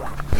Yeah.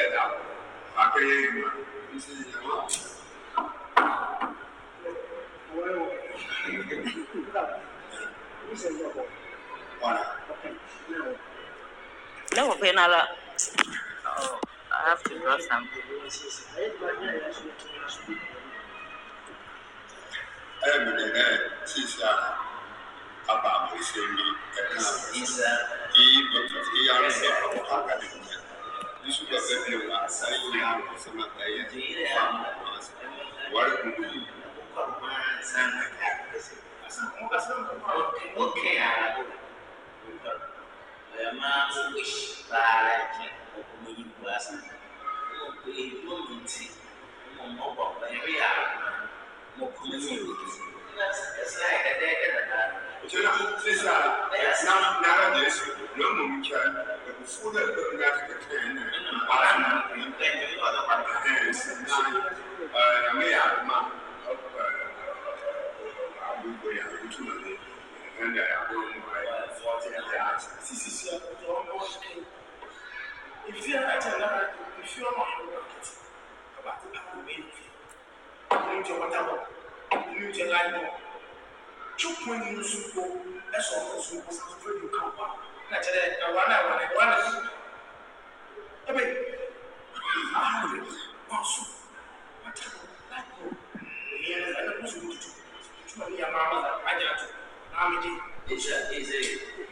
ẹ̀dá àpẹẹrẹ ìgbà ń ṣe ìyàwó. No, we're not. Oh, I have to draw some. ẹ̀mìnì náà sì ṣe àrà bàbá àmọ̀ ìṣe mi ẹ̀ka ìyí bọ̀tọ̀ ìyá rẹ̀ sọ̀rọ̀ àkàdé ìjẹ́. Isso que você viu, a saída da próxima daí de famosa. Agora com o Mo kọ́ mi ní ìwé kìí. Ní ọ̀sán ẹ̀sán ẹ̀dẹ́gbẹ̀rẹ̀ kyɛnɛ sisan na nara deɛ so na mo mu kyɛ ebufu dɛ ɛmu yɛ ati kɛtɛ yɛ nɛ wala na mo mu ɛɛ sinsan ɛɛ na mi yɛ aduma ɛɛ agogo yɛ agogo na mi ɛn da yɛ agogo mu ayɛ fɔti ɛdi ati sisi ɔmɔ efi ɛdi ɛna efi ɔmɔ agogo kiti ɛba ti agogo yɛ fi ɔmɔ ti ɔmɔ ta bɔ ɔmɔ two point yi nso kɔ ɛsɛ ɔmo nso kɔ sa fɛn yi ka wa na kyerɛ ɛwa na ɛwa na ɛwa na yi ɛbɛ ahari wa so wata no laiko ɛyɛ no ɛna kó so mo tutu tutu ma mi yà máa ma la adi ɛkyɛ ɛyɛ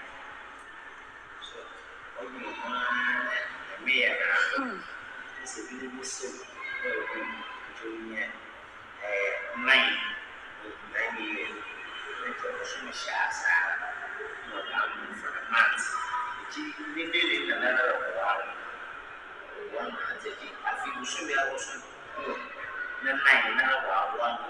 ọdún ọ̀gbọ́n ẹ̀mí yẹn náà ẹsẹ̀ bí níbi sí ẹ̀ ọdún ọjọ́ yẹn ẹ̀ nnan nnan yẹn ẹ̀jẹ̀ ọ̀ṣun ṣe àṣà ní ọ̀dà àwọn fúnàmát èjì níbẹ̀rẹ̀ nàná náà ọ̀wá ọ̀wá náà tẹ̀lé àfi ìwòsàn bí awọ́sọ nnan yẹn náà wà wà nù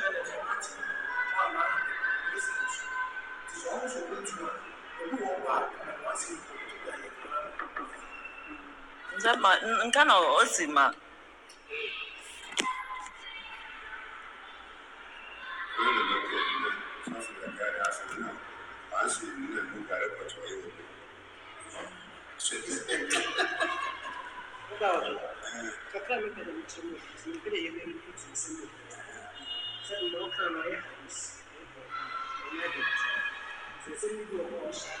zama nke na o si ma Thank you.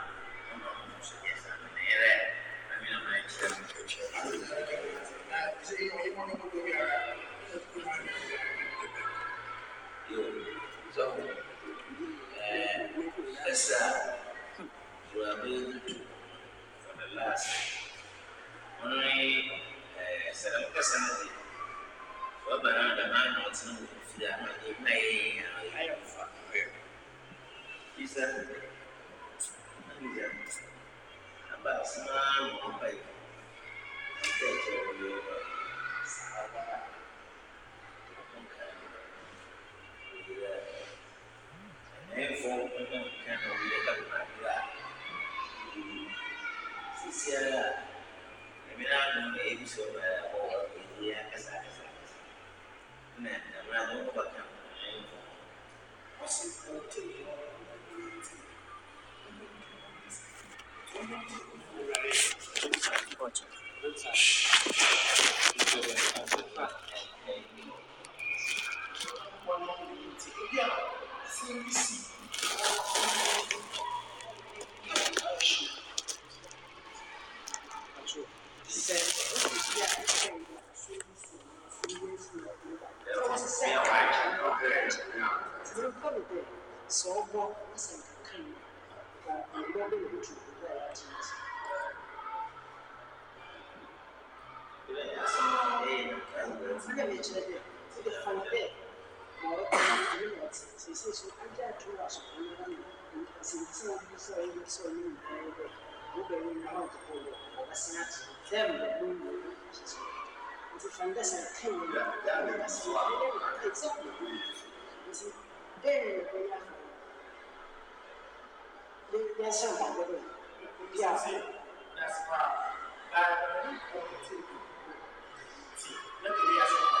sir, you are being for the last. Only eh, seven percent of the man not know if they are not in May. I am fine. He said, about small, I'm going to take Nelfo, pues, que no la humanidad. Y si se children to the founder Morocco Emirates ṣe ṣe ṣe ajá àtúrà ṣùgbọ́n ní wọn nǹkan sì tí wọn bí sọ ẹni sọ ní ìlú ẹgbẹ́ wọn bẹ̀rẹ̀ ní àwọn àdúgbò rẹ̀ ọba sí láti dẹ́mu ló ń lò ó ṣe sọ. Nti founder ṣe kẹ́yìn ní ọ̀gá sí ẹgbẹ́ mi ká ẹ̀jẹ̀ kù ní nti bẹ́ẹ̀ ni ẹgbẹ́ yà fún mi. Yẹ ṣe ọ̀gá gbẹ́dẹ̀ bí a fún mi. That's why. Like, I don't want to take it. See, let me ask you.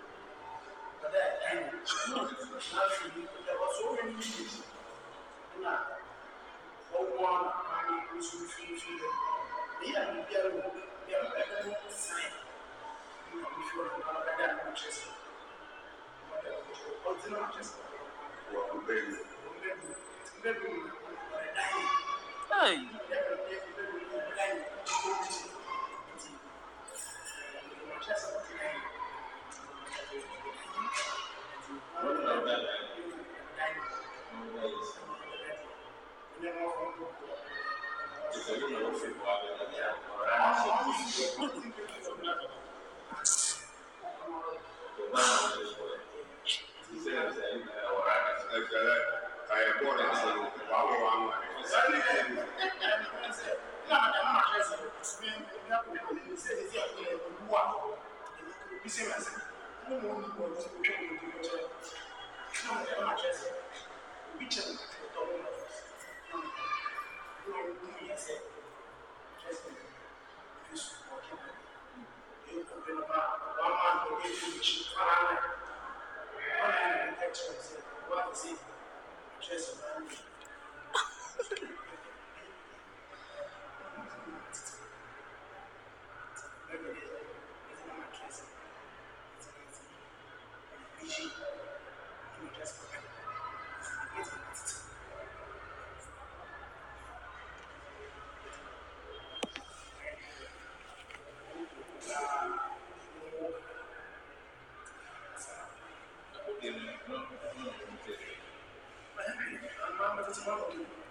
Well, baby. Which. wa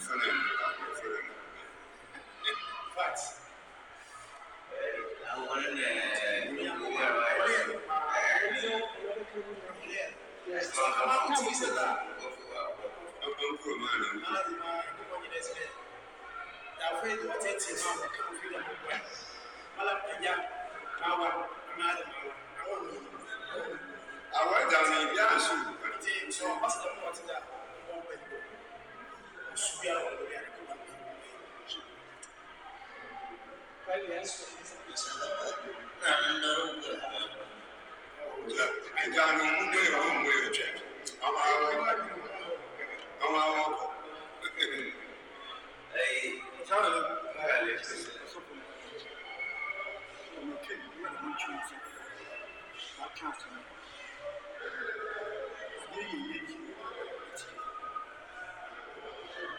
Àwọn ẹ̀dá mi bí àṣù. Ti sọ ọ́sẹ̀ lọ́wọ́ ti dà. studiare per vedere come quelli adesso Ama മുന്നേ മുമ്പേ വെച്ചേ അമാവാക്കോ Thank you.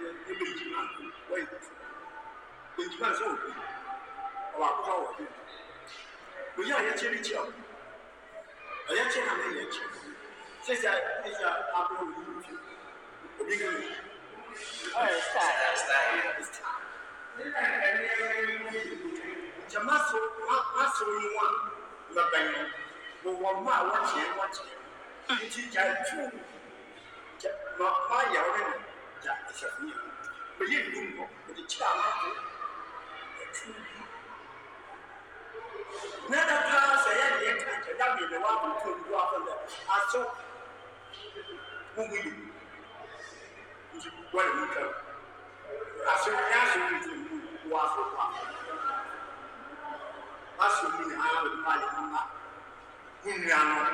ní bèjìmá wẹ́yì bèjìmá sọ òkú ọwọ́ àkọ́kọ́ wọ̀ bí mo yá ọ̀yẹ́ kyeré kyeré ọ̀ ọ̀yẹ́ kyeré náà mẹ́yẹ kyeré sísè sísè abúlé òbí mi fi òbí mi mi. ọ̀rẹ́ sáà jama so ma so yi wa ma bẹ̀rẹ̀ wọ wọ mma a wọ́n kyeré wọ́n kyeré nti gya tu ma ma yà ọ́ nínú ja Shafi'i belin dum o de ci ama ko na da ka sa ya ne ka ta da me da wa ko to du afa da aso mu mu ni ji wa ni ka aso ya so ni ti mu wa so wa aso ni ha ba ma le ma ni ni ano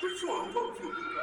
ko so on to ti o ni ka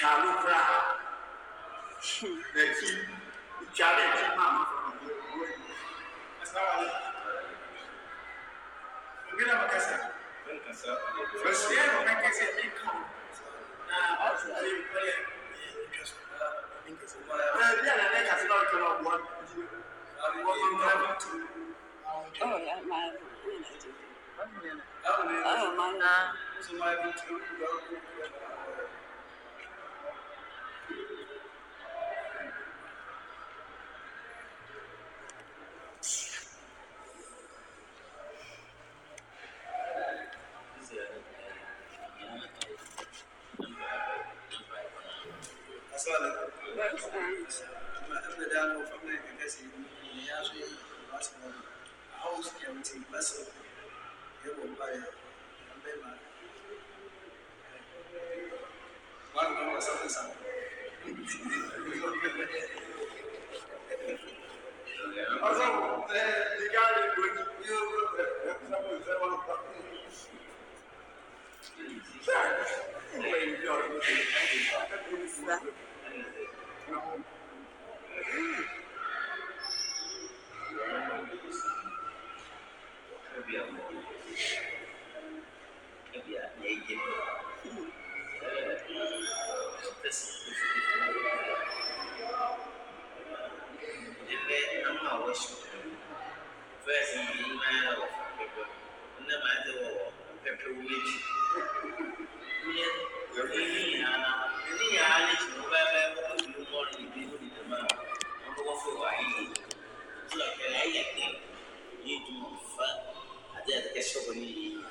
kyalo kura n'ekyi kyalo ekyi maama ogenda bakasa basiye bakakasa eka na ɔtutuli nkole ebi a nana kasi na ɔtɔ na ɔbɔ Oh, yeah, my, you know, oh, my, uh, issue.